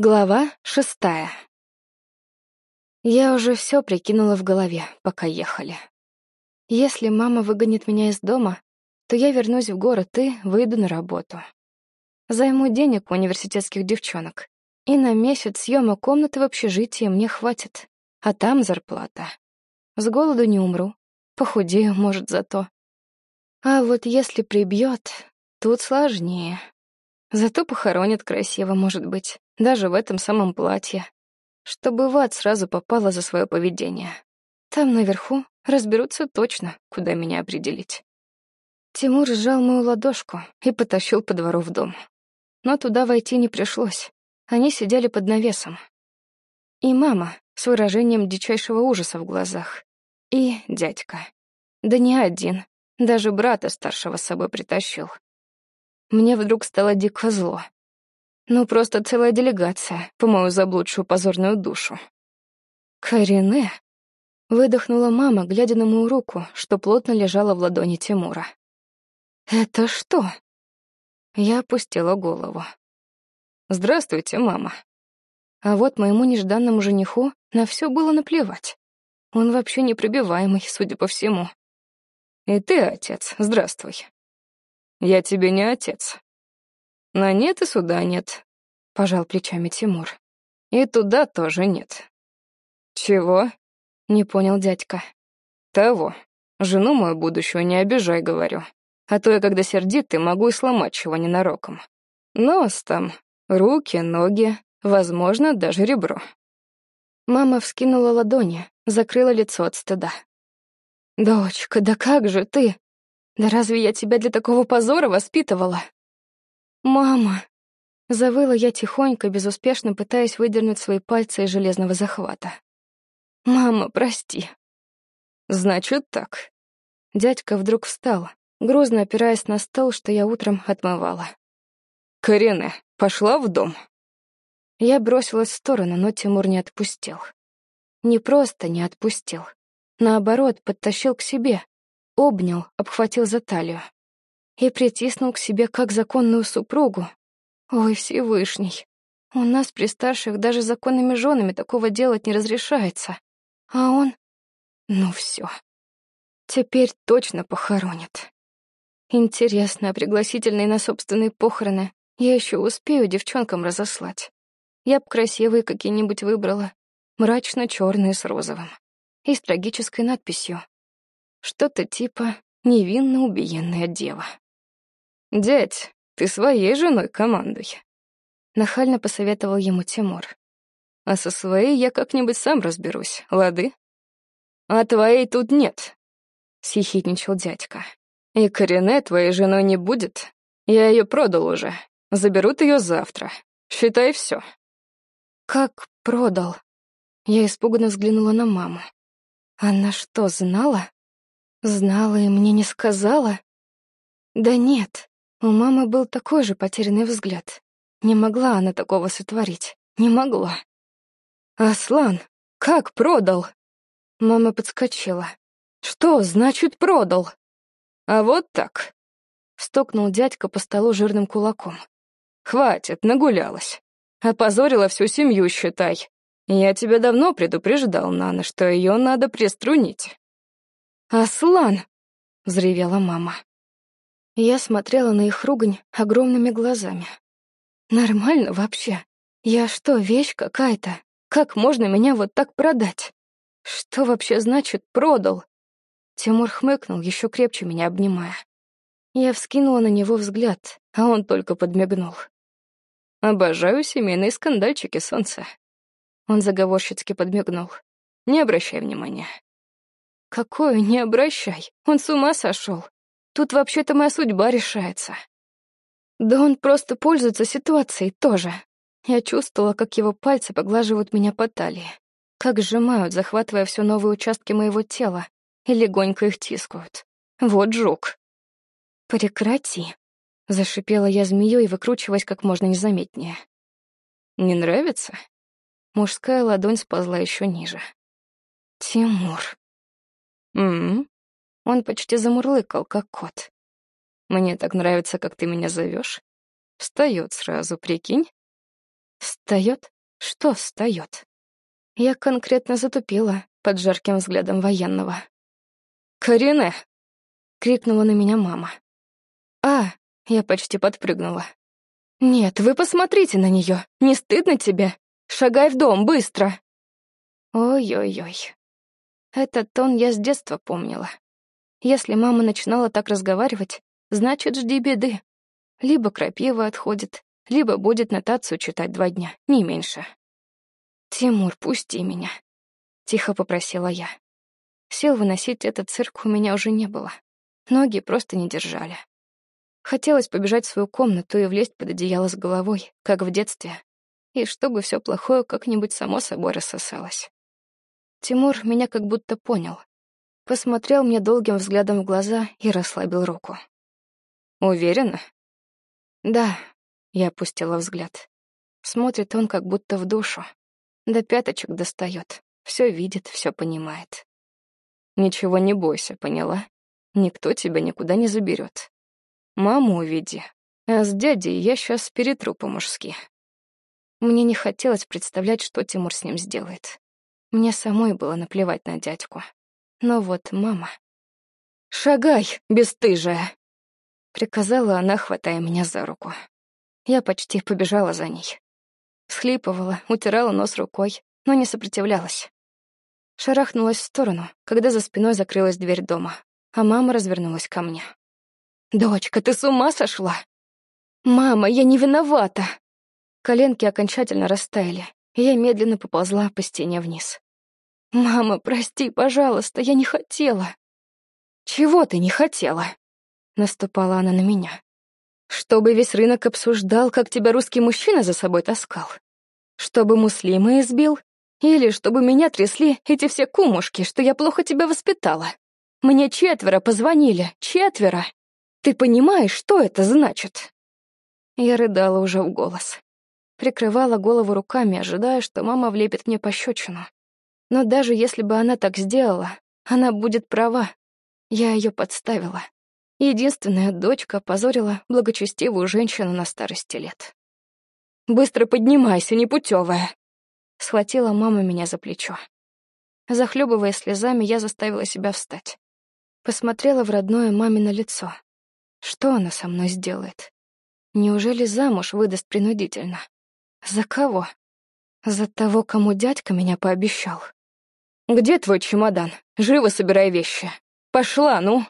Глава шестая. Я уже все прикинула в голове, пока ехали. Если мама выгонит меня из дома, то я вернусь в город и выйду на работу. Займу денег у университетских девчонок, и на месяц съема комнаты в общежитии мне хватит, а там зарплата. С голоду не умру, похудею, может, зато. А вот если прибьет, тут сложнее. Зато похоронят красиво, может быть, даже в этом самом платье. Чтобы в сразу попала за свое поведение. Там наверху разберутся точно, куда меня определить. Тимур сжал мою ладошку и потащил по двору в дом. Но туда войти не пришлось. Они сидели под навесом. И мама с выражением дичайшего ужаса в глазах. И дядька. Да не один. Даже брата старшего с собой притащил. Мне вдруг стало дико зло. Ну, просто целая делегация по мою заблудшую позорную душу. «Корене?» — выдохнула мама, глядя на мою руку, что плотно лежала в ладони Тимура. «Это что?» Я опустила голову. «Здравствуйте, мама». А вот моему нежданному жениху на все было наплевать. Он вообще непробиваемый, судя по всему. «И ты, отец, здравствуй», я тебе не отец. На нет и сюда нет, пожал плечами Тимур. И туда тоже нет. Чего? Не понял дядька. Того. Жену мою будущую не обижай, говорю. А то я, когда сердитый, могу и сломать чего ненароком. Нос там, руки, ноги, возможно, даже ребро. Мама вскинула ладони, закрыла лицо от стыда. «Дочка, да как же ты? Да разве я тебя для такого позора воспитывала? Мама! Завыла я тихонько, безуспешно пытаясь выдернуть свои пальцы из железного захвата. Мама, прости. Значит так. Дядька вдруг встал, грозно опираясь на стол, что я утром отмывала. Карене, пошла в дом. Я бросилась в сторону, но Тимур не отпустил. Не просто не отпустил. Наоборот, подтащил к себе, обнял, обхватил за талию и притиснул к себе как законную супругу. Ой, Всевышний, у нас при старших даже законными женами такого делать не разрешается. А он... Ну все. Теперь точно похоронят. Интересно, а пригласительные на собственные похороны я еще успею девчонкам разослать. Я б красивые какие-нибудь выбрала, мрачно-черные с розовым и с трагической надписью что-то типа невинно убиенная дева. «Дядь, ты своей женой командуй», — нахально посоветовал ему Тимур. «А со своей я как-нибудь сам разберусь, лады?» «А твоей тут нет», — съехидничал дядька. «И Корене твоей женой не будет. Я ее продал уже. Заберут ее завтра. Считай все. «Как продал?» Я испуганно взглянула на маму. Она что, знала? Знала и мне не сказала? Да нет, у мамы был такой же потерянный взгляд. Не могла она такого сотворить. Не могла. «Аслан, как продал?» Мама подскочила. «Что значит продал?» «А вот так», — стукнул дядька по столу жирным кулаком. «Хватит, нагулялась. Опозорила всю семью, считай. Я тебя давно предупреждал, Нана, что ее надо приструнить. «Аслан!» — взревела мама. Я смотрела на их ругань огромными глазами. «Нормально вообще? Я что, вещь какая-то? Как можно меня вот так продать? Что вообще значит «продал»?» Тимур хмыкнул, еще крепче меня обнимая. Я вскинула на него взгляд, а он только подмигнул. «Обожаю семейные скандальчики, солнце». Он заговорщицки подмигнул. «Не обращай внимания. Какое не обращай, он с ума сошел. Тут вообще-то моя судьба решается. Да он просто пользуется ситуацией тоже. Я чувствовала, как его пальцы поглаживают меня по талии, как сжимают, захватывая все новые участки моего тела, и легонько их тискают. Вот жук. «Прекрати», — зашипела я змеей, выкручиваясь как можно незаметнее. «Не нравится?» Мужская ладонь сползла еще ниже. «Тимур», «М-м-м». Он почти замурлыкал, как кот. «Мне так нравится, как ты меня зовешь. Встает сразу, прикинь?» Встает? Что встает? Я конкретно затупила под жарким взглядом военного. «Карине!» — крикнула на меня мама. «А!» — я почти подпрыгнула. «Нет, вы посмотрите на нее. Не стыдно тебе? Шагай в дом, быстро!» Ой-ой-ой. Этот тон я с детства помнила. Если мама начинала так разговаривать, значит, жди беды. Либо крапива отходит, либо будет нотацию читать два дня, не меньше. «Тимур, пусти меня», — тихо попросила я. Сил выносить этот цирк у меня уже не было. Ноги просто не держали. Хотелось побежать в свою комнату и влезть под одеяло с головой, как в детстве, и чтобы все плохое как-нибудь само собой рассосалось. Тимур меня как будто понял. Посмотрел мне долгим взглядом в глаза и расслабил руку. «Уверена?» «Да», — я опустила взгляд. Смотрит он как будто в душу. До пяточек достает. Все видит, все понимает. «Ничего не бойся, поняла? Никто тебя никуда не заберет. Маму уведи. А с дядей я сейчас перетру по-мужски. Мне не хотелось представлять, что Тимур с ним сделает. Мне самой было наплевать на дядьку. Но вот мама... «Шагай, бесстыжая!» — приказала она, хватая меня за руку. Я почти побежала за ней. Схлипывала, утирала нос рукой, но не сопротивлялась. Шарахнулась в сторону, когда за спиной закрылась дверь дома, а мама развернулась ко мне. «Дочка, ты с ума сошла?» «Мама, я не виновата!» Коленки окончательно растаяли, я медленно поползла по стене вниз. «Мама, прости, пожалуйста, я не хотела». «Чего ты не хотела?» Наступала она на меня. «Чтобы весь рынок обсуждал, как тебя русский мужчина за собой таскал? Чтобы муслима избил? Или чтобы меня трясли эти все кумушки, что я плохо тебя воспитала? Мне четверо позвонили, четверо!» Ты понимаешь, что это значит?» Я рыдала уже в голос. Прикрывала голову руками, ожидая, что мама влепит мне пощечину. Но даже если бы она так сделала, она будет права. Я ее подставила. Единственная дочка позорила благочестивую женщину на старости лет. «Быстро поднимайся, непутевая!» Схватила мама меня за плечо. Захлебывая слезами, я заставила себя встать. Посмотрела в родное мамино лицо. Что она со мной сделает? Неужели замуж выдаст принудительно? За кого? За того, кому дядька меня пообещал. «Где твой чемодан? Живо собирай вещи. Пошла, ну!»